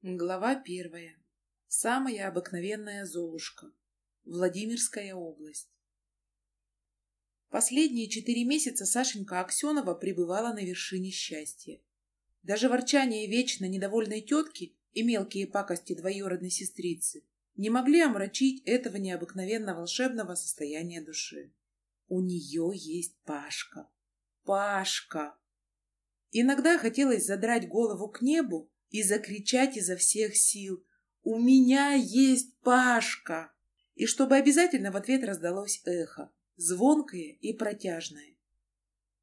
Глава первая. Самая обыкновенная Золушка. Владимирская область. Последние четыре месяца Сашенька Аксенова пребывала на вершине счастья. Даже ворчание вечно недовольной тетки и мелкие пакости двоюродной сестрицы не могли омрачить этого необыкновенно волшебного состояния души. У нее есть Пашка. Пашка! Иногда хотелось задрать голову к небу и закричать изо всех сил «У меня есть Пашка!» И чтобы обязательно в ответ раздалось эхо, звонкое и протяжное.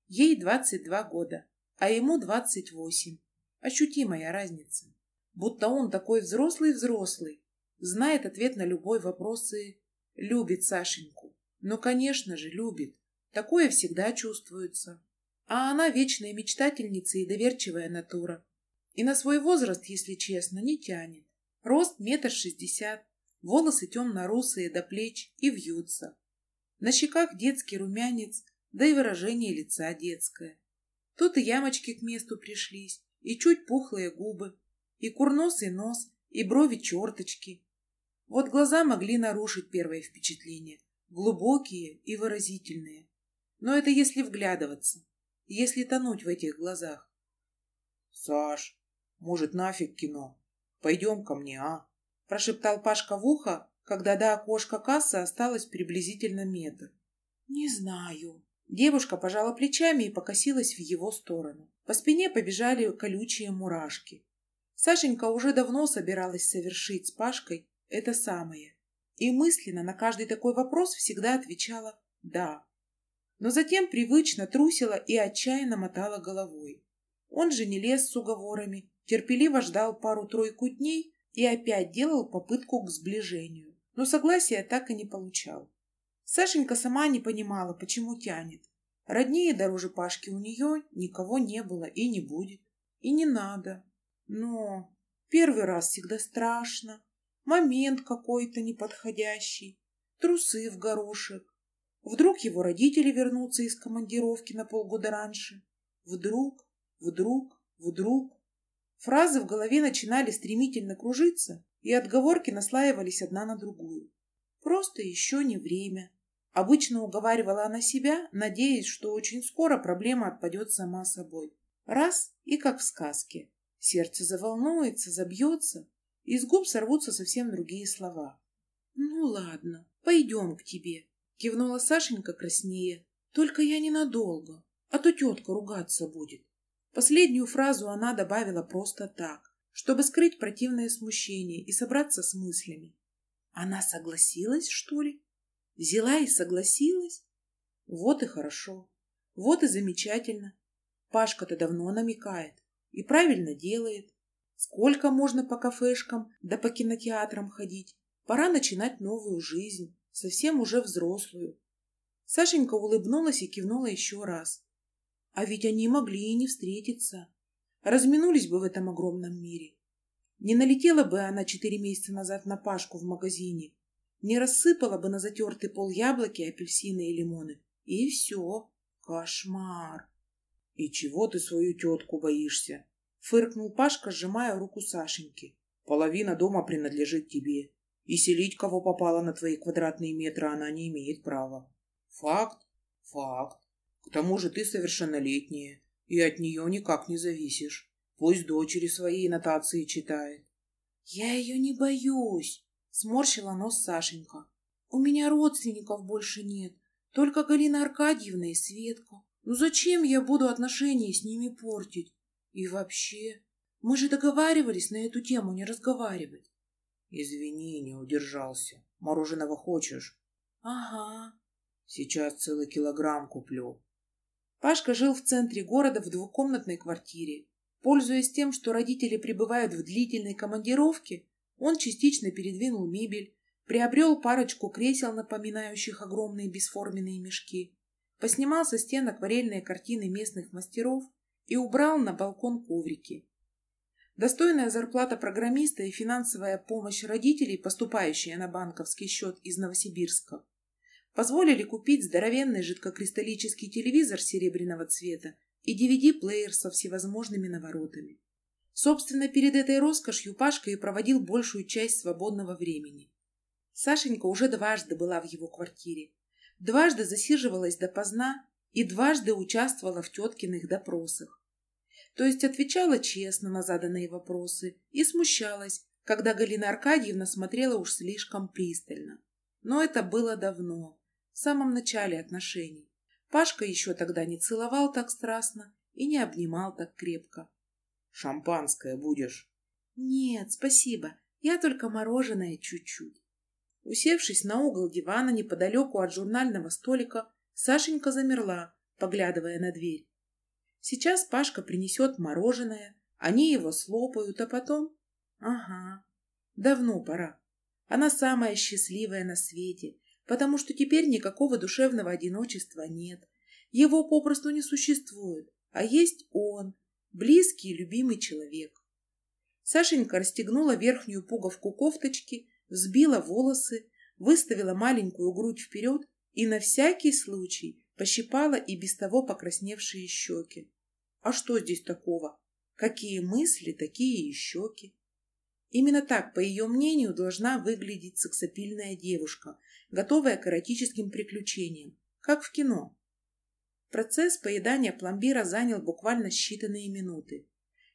Ей 22 года, а ему 28. Ощутимая разница. Будто он такой взрослый-взрослый, знает ответ на любой вопрос и любит Сашеньку. Ну, конечно же, любит. Такое всегда чувствуется. А она вечная мечтательница и доверчивая натура. И на свой возраст, если честно, не тянет. Рост метр шестьдесят, волосы темно-русые до плеч и вьются. На щеках детский румянец, да и выражение лица детское. Тут и ямочки к месту пришлись, и чуть пухлые губы, и курносый нос, и брови черточки. Вот глаза могли нарушить первое впечатление, глубокие и выразительные. Но это если вглядываться, если тонуть в этих глазах. — Саш, может, нафиг кино? Пойдем ко мне, а? Прошептал Пашка в ухо, когда до окошка кассы осталось приблизительно метр. Не знаю. Девушка пожала плечами и покосилась в его сторону. По спине побежали колючие мурашки. Сашенька уже давно собиралась совершить с Пашкой это самое. И мысленно на каждый такой вопрос всегда отвечала «да». Но затем привычно трусила и отчаянно мотала головой. Он же не лез с уговорами, терпеливо ждал пару-тройку дней и опять делал попытку к сближению, но согласия так и не получал. Сашенька сама не понимала, почему тянет. Роднее дороже Пашки у нее никого не было и не будет. И не надо. Но первый раз всегда страшно. Момент какой-то неподходящий. Трусы в горошек. Вдруг его родители вернутся из командировки на полгода раньше. Вдруг, вдруг, вдруг. Фразы в голове начинали стремительно кружиться, и отговорки наслаивались одна на другую. Просто еще не время. Обычно уговаривала она себя, надеясь, что очень скоро проблема отпадет сама собой. Раз — и как в сказке. Сердце заволнуется, забьется, и с губ сорвутся совсем другие слова. «Ну ладно, пойдем к тебе», — кивнула Сашенька краснее. «Только я ненадолго, а то тетка ругаться будет». Последнюю фразу она добавила просто так, чтобы скрыть противное смущение и собраться с мыслями. Она согласилась, что ли? Взяла и согласилась? Вот и хорошо. Вот и замечательно. Пашка-то давно намекает и правильно делает. Сколько можно по кафешкам да по кинотеатрам ходить? Пора начинать новую жизнь, совсем уже взрослую. Сашенька улыбнулась и кивнула еще раз. А ведь они могли и не встретиться. Разминулись бы в этом огромном мире. Не налетела бы она четыре месяца назад на Пашку в магазине, не рассыпала бы на затертый пол яблоки, апельсины и лимоны. И все. Кошмар. — И чего ты свою тетку боишься? — фыркнул Пашка, сжимая руку Сашеньки. — Половина дома принадлежит тебе, и селить кого попало на твои квадратные метры она не имеет права. Факт? Факт. К тому же ты совершеннолетняя, и от нее никак не зависишь. Пусть дочери свои нотации читает. — Я ее не боюсь, — сморщила нос Сашенька. — У меня родственников больше нет, только Галина Аркадьевна и Светка. Ну зачем я буду отношения с ними портить? И вообще, мы же договаривались на эту тему не разговаривать. — Извини, не удержался. Мороженого хочешь? — Ага. — Сейчас целый килограмм куплю. Пашка жил в центре города в двухкомнатной квартире. Пользуясь тем, что родители пребывают в длительной командировке, он частично передвинул мебель, приобрел парочку кресел, напоминающих огромные бесформенные мешки, поснимал со стен акварельные картины местных мастеров и убрал на балкон коврики. Достойная зарплата программиста и финансовая помощь родителей, поступающая на банковский счет из Новосибирска, позволили купить здоровенный жидкокристаллический телевизор серебряного цвета и DVD-плеер со всевозможными наворотами. Собственно, перед этой роскошью Пашка и проводил большую часть свободного времени. Сашенька уже дважды была в его квартире. Дважды засиживалась допоздна и дважды участвовала в теткиных допросах. То есть отвечала честно на заданные вопросы и смущалась, когда Галина Аркадьевна смотрела уж слишком пристально. Но это было давно, в самом начале отношений. Пашка еще тогда не целовал так страстно и не обнимал так крепко. Шампанское будешь? Нет, спасибо. Я только мороженое чуть-чуть. Усевшись на угол дивана неподалеку от журнального столика, Сашенька замерла, поглядывая на дверь. Сейчас Пашка принесет мороженое, они его слопают, а потом... Ага, давно пора. Она самая счастливая на свете, потому что теперь никакого душевного одиночества нет. Его попросту не существует, а есть он, близкий и любимый человек. Сашенька расстегнула верхнюю пуговку кофточки, взбила волосы, выставила маленькую грудь вперед и на всякий случай пощипала и без того покрасневшие щеки. А что здесь такого? Какие мысли, такие и щеки. Именно так, по ее мнению, должна выглядеть сексапильная девушка, готовая к эротическим приключениям, как в кино. Процесс поедания пломбира занял буквально считанные минуты.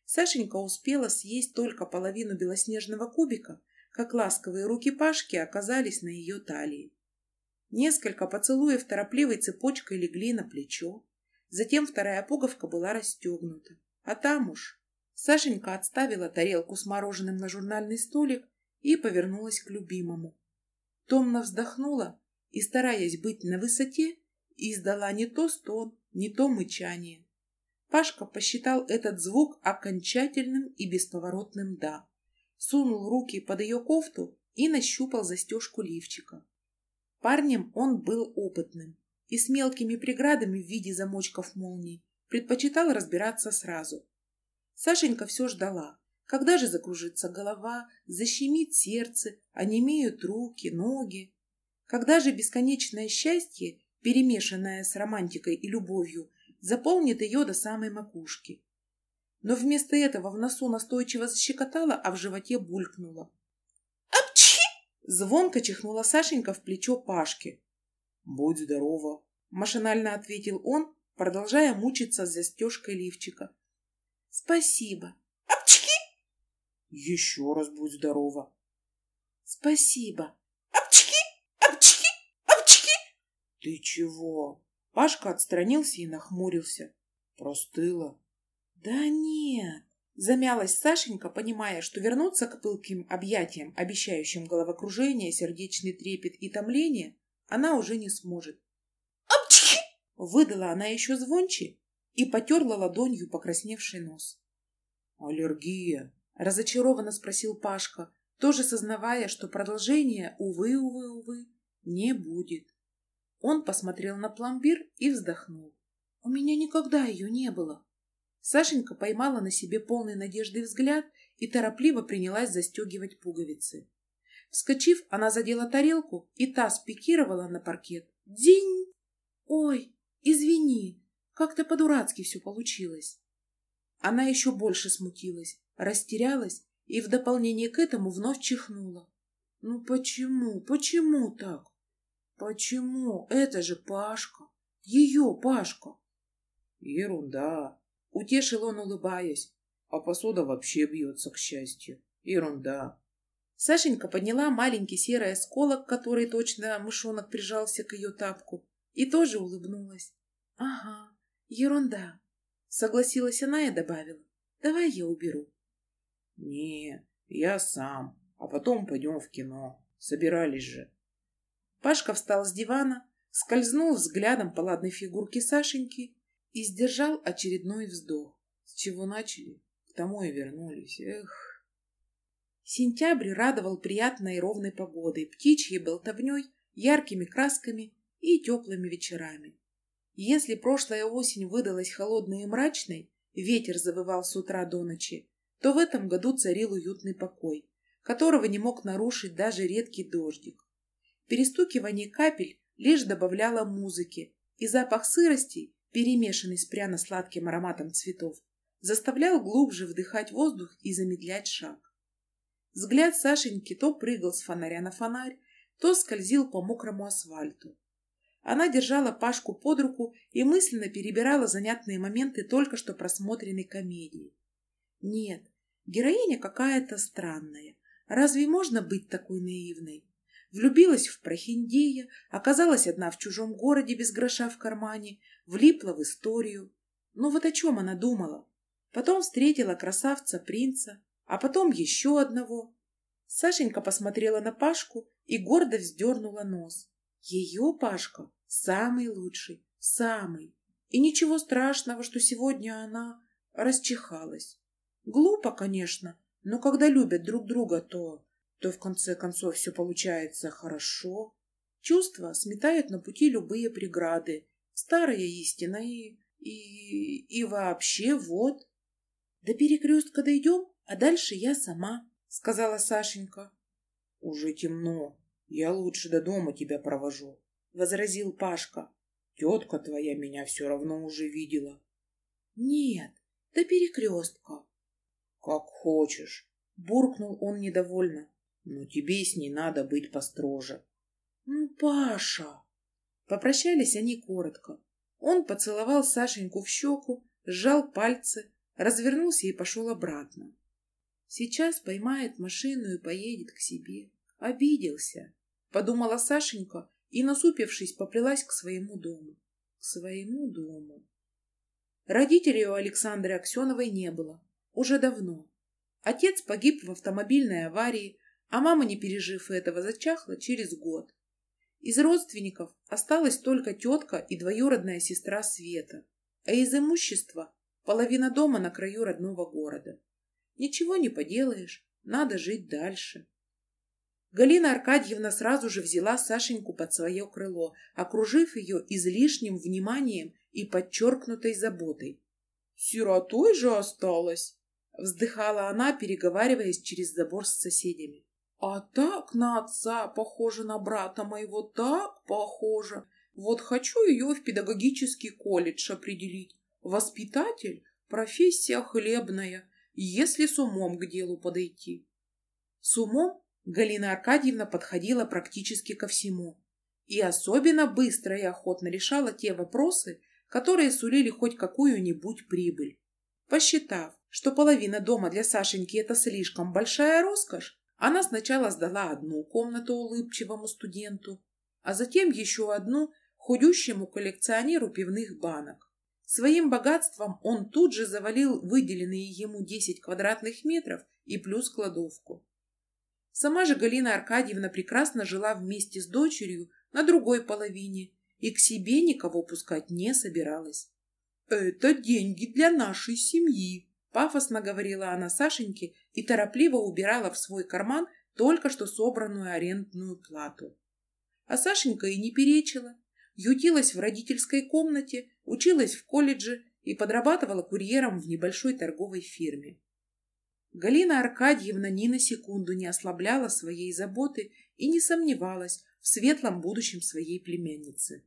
Сашенька успела съесть только половину белоснежного кубика, как ласковые руки Пашки оказались на ее талии. Несколько поцелуев торопливой цепочкой легли на плечо. Затем вторая пуговка была расстегнута. А там уж... Сашенька отставила тарелку с мороженым на журнальный столик и повернулась к любимому. Томно вздохнула и, стараясь быть на высоте, издала не то стон, не то мычание. Пашка посчитал этот звук окончательным и бесповоротным «да». Сунул руки под ее кофту и нащупал застежку лифчика. Парнем он был опытным и с мелкими преградами в виде замочков молний предпочитал разбираться сразу. Сашенька все ждала, когда же закружится голова, защемит сердце, онемеют руки, ноги. Когда же бесконечное счастье перемешанная с романтикой и любовью, заполнит ее до самой макушки. Но вместо этого в носу настойчиво защекотало, а в животе булькнуло. «Апчхи!» Звонко чихнула Сашенька в плечо Пашки. «Будь здорова!» Машинально ответил он, продолжая мучиться с застежкой лифчика. «Спасибо!» «Апчхи!» «Еще раз будь здорова!» «Спасибо!» «Ты чего?» Пашка отстранился и нахмурился. «Простыла?» «Да нет!» Замялась Сашенька, понимая, что вернуться к пылким объятиям, обещающим головокружение, сердечный трепет и томление, она уже не сможет. «Апчхи!» Выдала она еще звонче и потерла ладонью покрасневший нос. «Аллергия?» — разочарованно спросил Пашка, тоже сознавая, что продолжения, увы, увы, увы, не будет. Он посмотрел на пломбир и вздохнул. У меня никогда ее не было. Сашенька поймала на себе полный надежды взгляд и торопливо принялась застегивать пуговицы. Вскочив, она задела тарелку, и та спикировала на паркет. День! Ой, извини, как-то по-дурацки все получилось. Она еще больше смутилась, растерялась и в дополнение к этому вновь чихнула. Ну почему, почему так? Почему? Это же Пашка. Ее Пашка. Ерунда. Утешил он, улыбаясь. А посуда вообще бьется, к счастью. Ерунда. Сашенька подняла маленький серый осколок, который точно мышонок прижался к ее тапку, и тоже улыбнулась. Ага, ерунда. Согласилась она и добавила. Давай я уберу. Не, я сам. А потом пойдем в кино. Собирались же. Пашка встал с дивана, скользнул взглядом по ладной фигурке Сашеньки и сдержал очередной вздох. С чего начали, к тому и вернулись. Эх. Сентябрь радовал приятной и ровной погодой, птичьей болтовней, яркими красками и теплыми вечерами. Если прошлая осень выдалась холодной и мрачной, ветер завывал с утра до ночи, то в этом году царил уютный покой, которого не мог нарушить даже редкий дождик. Перестукивание капель лишь добавляло музыки, и запах сырости, перемешанный с пряно-сладким ароматом цветов, заставлял глубже вдыхать воздух и замедлять шаг. Взгляд Сашеньки то прыгал с фонаря на фонарь, то скользил по мокрому асфальту. Она держала Пашку под руку и мысленно перебирала занятные моменты только что просмотренной комедии. Нет, героиня какая-то странная. Разве можно быть такой наивной? Влюбилась в прохиндея, оказалась одна в чужом городе без гроша в кармане, влипла в историю. Ну вот о чем она думала? Потом встретила красавца-принца, а потом еще одного. Сашенька посмотрела на Пашку и гордо вздернула нос. Ее Пашка самый лучший, самый. И ничего страшного, что сегодня она расчихалась. Глупо, конечно, но когда любят друг друга, то, то в конце концов все получается хорошо. Чувства сметают на пути любые преграды. Старая истина и... и... и вообще вот. До перекрестка дойдем, а дальше я сама, сказала Сашенька. Уже темно. Я лучше до дома тебя провожу, возразил Пашка. Тетка твоя меня все равно уже видела. Нет, до перекрестка. Как хочешь, буркнул он недовольно. Но тебе с ней надо быть построже. Ну, Паша! Попрощались они коротко. Он поцеловал Сашеньку в щеку, сжал пальцы, развернулся и пошел обратно. Сейчас поймает машину и поедет к себе. Обиделся, подумала Сашенька и, насупившись, поплелась к своему дому. К своему дому. Родителей у Александры Аксеновой не было. Уже давно. Отец погиб в автомобильной аварии, а мама, не пережив этого, зачахла через год. Из родственников осталась только тетка и двоюродная сестра Света, а из имущества половина дома на краю родного города. Ничего не поделаешь, надо жить дальше. Галина Аркадьевна сразу же взяла Сашеньку под свое крыло, окружив ее излишним вниманием и подчеркнутой заботой. «Сиротой же осталась!» — вздыхала она, переговариваясь через забор с соседями. «А так на отца похожа на брата моего, так похожа. Вот хочу ее в педагогический колледж определить. Воспитатель — профессия хлебная, если с умом к делу подойти». С умом Галина Аркадьевна подходила практически ко всему и особенно быстро и охотно решала те вопросы, которые сулили хоть какую-нибудь прибыль. Посчитав, что половина дома для Сашеньки – это слишком большая роскошь, она сначала сдала одну комнату улыбчивому студенту, а затем еще одну худющему коллекционеру пивных банок. Своим богатством он тут же завалил выделенные ему 10 квадратных метров и плюс кладовку. Сама же Галина Аркадьевна прекрасно жила вместе с дочерью на другой половине и к себе никого пускать не собиралась. «Это деньги для нашей семьи», — пафосно говорила она Сашеньке и торопливо убирала в свой карман только что собранную арендную плату. А Сашенька и не перечила. Ютилась в родительской комнате, училась в колледже и подрабатывала курьером в небольшой торговой фирме. Галина Аркадьевна ни на секунду не ослабляла своей заботы и не сомневалась в светлом будущем своей племянницы.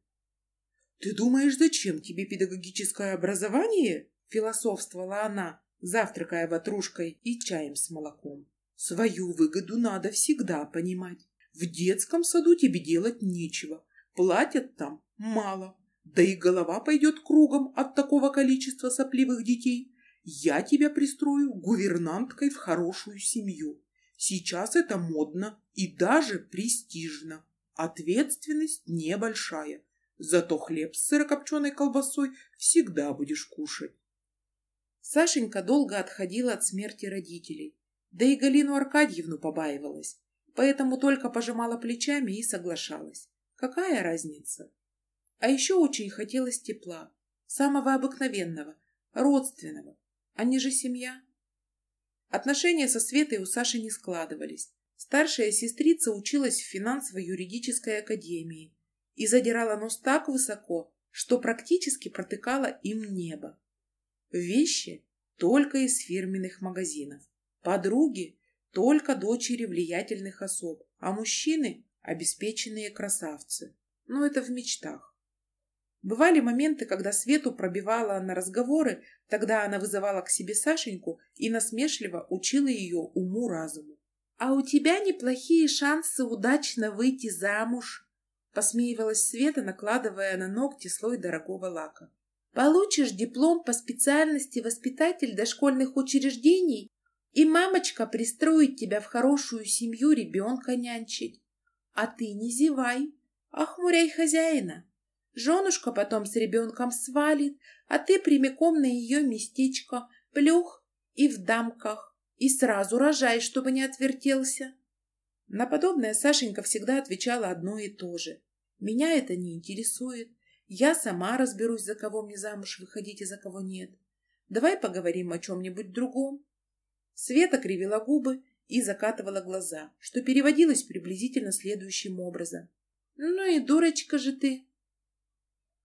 «Ты думаешь, зачем тебе педагогическое образование?» — философствовала она, завтракая ватрушкой и чаем с молоком. «Свою выгоду надо всегда понимать. В детском саду тебе делать нечего. Платят там мало. Да и голова пойдет кругом от такого количества сопливых детей. Я тебя пристрою гувернанткой в хорошую семью. Сейчас это модно и даже престижно. Ответственность небольшая. Зато хлеб с сырокопченой колбасой всегда будешь кушать. Сашенька долго отходила от смерти родителей. Да и Галину Аркадьевну побаивалась. Поэтому только пожимала плечами и соглашалась. Какая разница? А еще очень хотелось тепла. Самого обыкновенного, родственного, они же семья. Отношения со Светой у Саши не складывались. Старшая сестрица училась в финансово-юридической академии и задирала нос так высоко, что практически протыкала им небо. Вещи только из фирменных магазинов. Подруги только дочери влиятельных особ, а мужчины – обеспеченные красавцы. Но это в мечтах. Бывали моменты, когда Свету пробивала на разговоры, тогда она вызывала к себе Сашеньку и насмешливо учила ее уму-разуму. «А у тебя неплохие шансы удачно выйти замуж», посмеивалась Света, накладывая на ногти слой дорогого лака. «Получишь диплом по специальности воспитатель дошкольных учреждений, и мамочка пристроит тебя в хорошую семью ребенка нянчить. А ты не зевай, охмуряй хозяина». Женушка потом с ребенком свалит, а ты прямиком на ее местечко, плюх и в дамках, и сразу рожай, чтобы не отвертелся. На подобное Сашенька всегда отвечала одно и то же. Меня это не интересует. Я сама разберусь, за кого мне замуж выходить и за кого нет. Давай поговорим о чем-нибудь другом. Света кривила губы и закатывала глаза, что переводилось приблизительно следующим образом. «Ну и дурочка же ты!»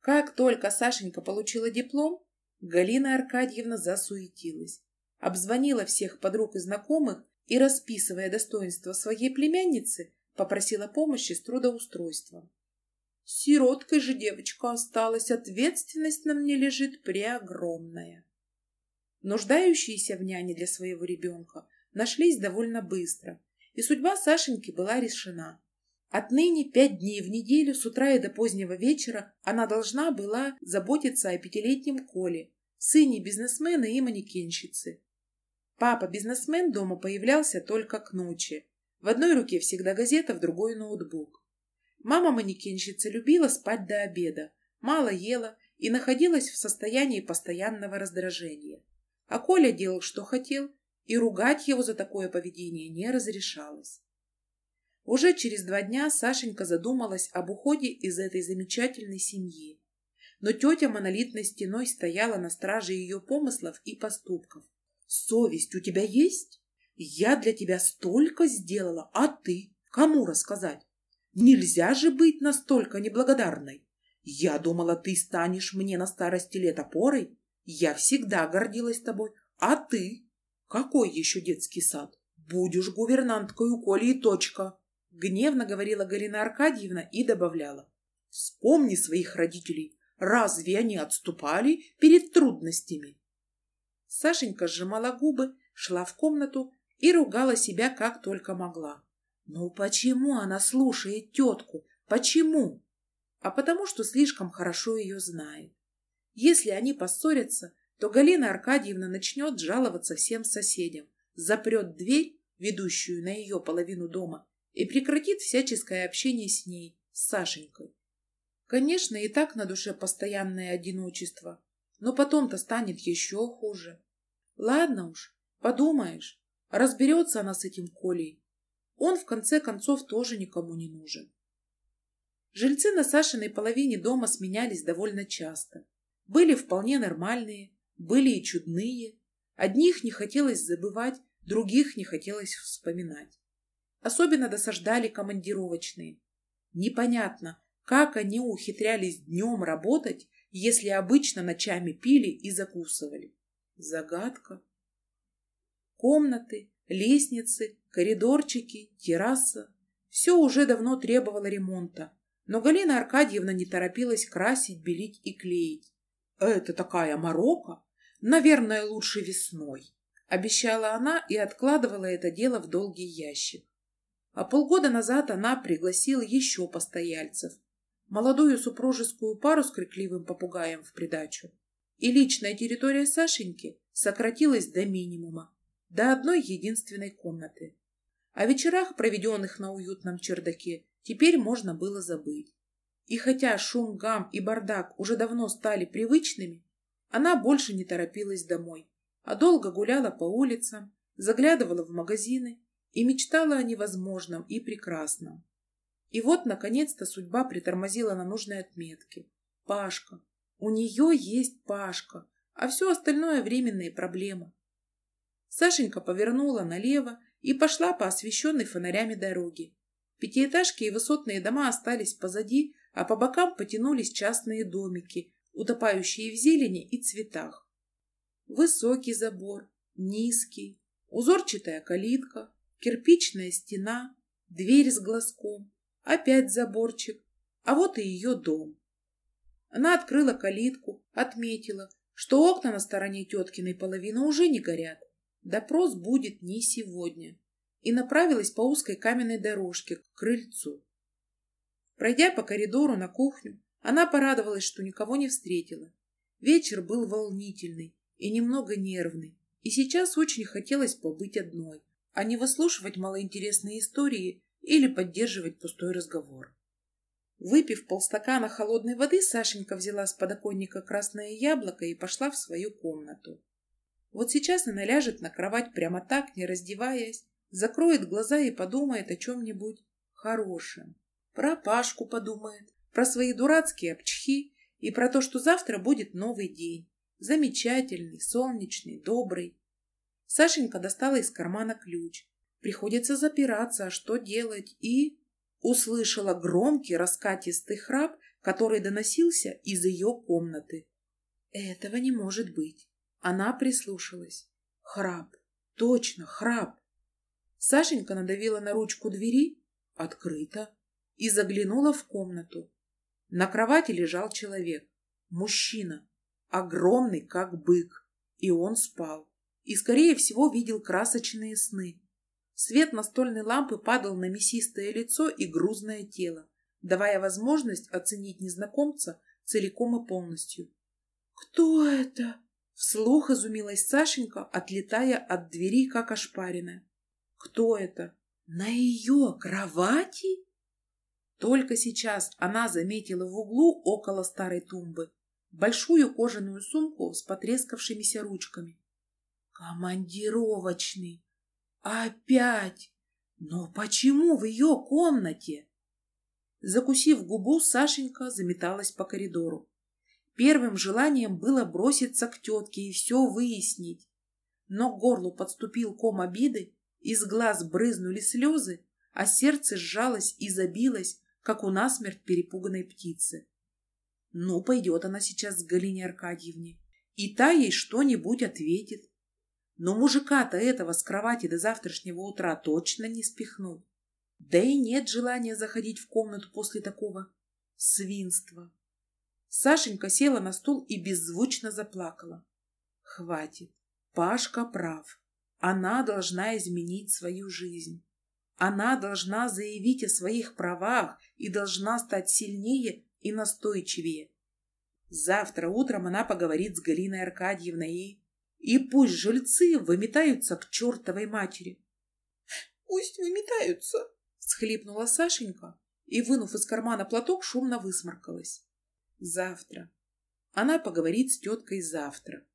Как только Сашенька получила диплом, Галина Аркадьевна засуетилась, обзвонила всех подруг и знакомых и, расписывая достоинства своей племянницы, попросила помощи с трудоустройством. Сироткой же девочка осталась, ответственность на мне лежит преогромная. Нуждающиеся в няне для своего ребенка нашлись довольно быстро, и судьба Сашеньки была решена. Отныне пять дней в неделю с утра и до позднего вечера она должна была заботиться о пятилетнем Коле, сыне бизнесмена и манекенщицы. Папа-бизнесмен дома появлялся только к ночи. В одной руке всегда газета, в другой ноутбук. Мама-манекенщица любила спать до обеда, мало ела и находилась в состоянии постоянного раздражения. А Коля делал, что хотел, и ругать его за такое поведение не разрешалось. Уже через два дня Сашенька задумалась об уходе из этой замечательной семьи. Но тетя монолитной стеной стояла на страже ее помыслов и поступков. «Совесть у тебя есть? Я для тебя столько сделала, а ты? Кому рассказать? Нельзя же быть настолько неблагодарной. Я думала, ты станешь мне на старости лет опорой. Я всегда гордилась тобой. А ты? Какой еще детский сад? Будешь гувернанткой у Коли и точка. Гневно говорила Галина Аркадьевна и добавляла. Вспомни своих родителей. Разве они отступали перед трудностями? Сашенька сжимала губы, шла в комнату и ругала себя как только могла. Ну почему она слушает тетку? Почему? А потому что слишком хорошо ее знает. Если они поссорятся, то Галина Аркадьевна начнет жаловаться всем соседям, запрет дверь, ведущую на ее половину дома, и прекратит всяческое общение с ней, с Сашенькой. Конечно, и так на душе постоянное одиночество, но потом-то станет еще хуже. Ладно уж, подумаешь, разберется она с этим Колей. Он, в конце концов, тоже никому не нужен. Жильцы на Сашиной половине дома сменялись довольно часто. Были вполне нормальные, были и чудные. Одних не хотелось забывать, других не хотелось вспоминать. Особенно досаждали командировочные. Непонятно, как они ухитрялись днем работать, если обычно ночами пили и закусывали. Загадка. Комнаты, лестницы, коридорчики, терраса – все уже давно требовало ремонта, но Галина Аркадьевна не торопилась красить, белить и клеить. «Это такая морока! Наверное, лучше весной», – обещала она и откладывала это дело в долгий ящик. А полгода назад она пригласила еще постояльцев. Молодую супружескую пару с крикливым попугаем в придачу. И личная территория Сашеньки сократилась до минимума, до одной единственной комнаты. О вечерах, проведенных на уютном чердаке, теперь можно было забыть. И хотя шум, гам и бардак уже давно стали привычными, она больше не торопилась домой, а долго гуляла по улицам, заглядывала в магазины и мечтала о невозможном и прекрасном. И вот, наконец-то, судьба притормозила на нужной отметке. Пашка. У нее есть Пашка, а все остальное временные проблемы. Сашенька повернула налево и пошла по освещенной фонарями дороге. Пятиэтажки и высотные дома остались позади, а по бокам потянулись частные домики, утопающие в зелени и цветах. Высокий забор, низкий, узорчатая калитка, Кирпичная стена, дверь с глазком, опять заборчик, а вот и ее дом. Она открыла калитку, отметила, что окна на стороне теткиной половины уже не горят. Допрос будет не сегодня. И направилась по узкой каменной дорожке к крыльцу. Пройдя по коридору на кухню, она порадовалась, что никого не встретила. Вечер был волнительный и немного нервный, и сейчас очень хотелось побыть одной, а не выслушивать малоинтересные истории или поддерживать пустой разговор. Выпив полстакана холодной воды, Сашенька взяла с подоконника красное яблоко и пошла в свою комнату. Вот сейчас она ляжет на кровать прямо так, не раздеваясь, закроет глаза и подумает о чем-нибудь хорошем. Про Пашку подумает, про свои дурацкие обчхи и про то, что завтра будет новый день. Замечательный, солнечный, добрый. Сашенька достала из кармана ключ. Приходится запираться, а что делать? И услышала громкий раскатистый храп, который доносился из ее комнаты. Этого не может быть. Она прислушалась. Храп. Точно, храп. Сашенька надавила на ручку двери. Открыто. И заглянула в комнату. На кровати лежал человек. Мужчина. Огромный, как бык. И он спал. И, скорее всего, видел красочные сны. Свет настольной лампы падал на мясистое лицо и грузное тело, давая возможность оценить незнакомца целиком и полностью. «Кто это?» — вслух изумилась Сашенька, отлетая от двери, как ошпаренная. «Кто это? На ее кровати?» Только сейчас она заметила в углу около старой тумбы большую кожаную сумку с потрескавшимися ручками. «Командировочный! Опять! Но почему в ее комнате?» Закусив губу, Сашенька заметалась по коридору. Первым желанием было броситься к тетке и все выяснить. Но к горлу подступил ком обиды, из глаз брызнули слезы, а сердце сжалось и забилось, как у насмерть перепуганной птицы. Ну, пойдет она сейчас к Галине Аркадьевне, и та ей что-нибудь ответит. Но мужика-то этого с кровати до завтрашнего утра точно не спихнут. Да и нет желания заходить в комнату после такого свинства. Сашенька села на стул и беззвучно заплакала. Хватит. Пашка прав. Она должна изменить свою жизнь. Она должна заявить о своих правах и должна стать сильнее и настойчивее. Завтра утром она поговорит с Галиной Аркадьевной и... И пусть жильцы выметаются к чертовой матери. «Пусть выметаются!» — схлипнула Сашенька и, вынув из кармана платок, шумно высморкалась. «Завтра. Она поговорит с теткой завтра.